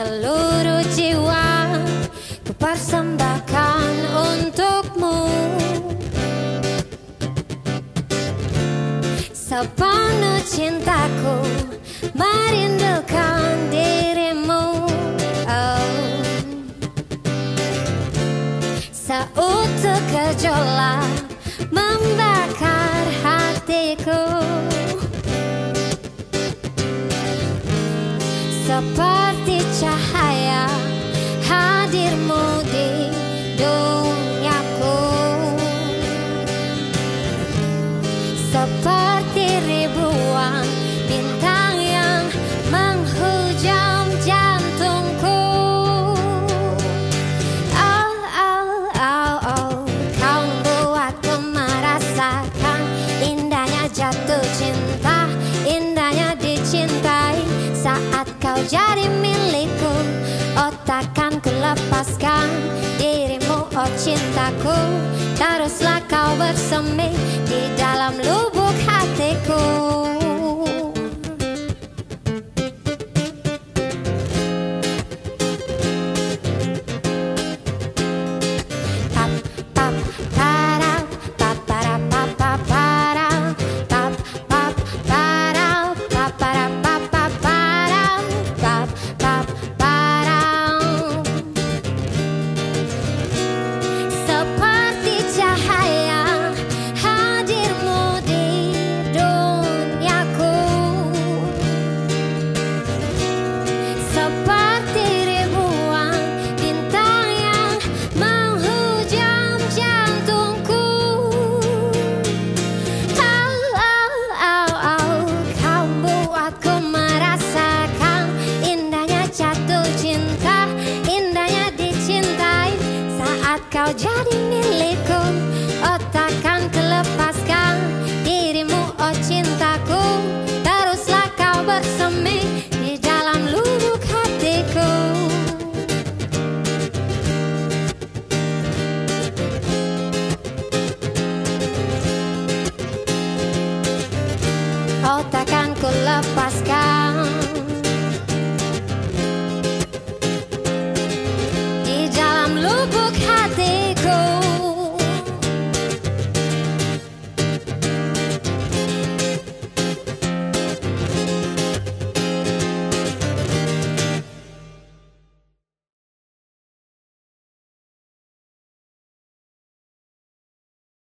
seluruh jiwa ku persembahkan untukmu. Sepenuh cintaku merindukan dirimu. Oh. seutuh gejolak membakar hatiku. Seperti cahaya hadirmu di duniaku seperti ribuan bintang jadi milikku Oh takkan ku lepaskan dirimu oh cintaku. Teruslah kau bersemi di dalam lubuk hatiku Indahnya dicintai saat kau jadi milikku? Oh takkan kelepaskan dirimu oh cintaku. Teruslah kau bersemi di dalam lubuk hatiku. Oh takkan ku lepaskan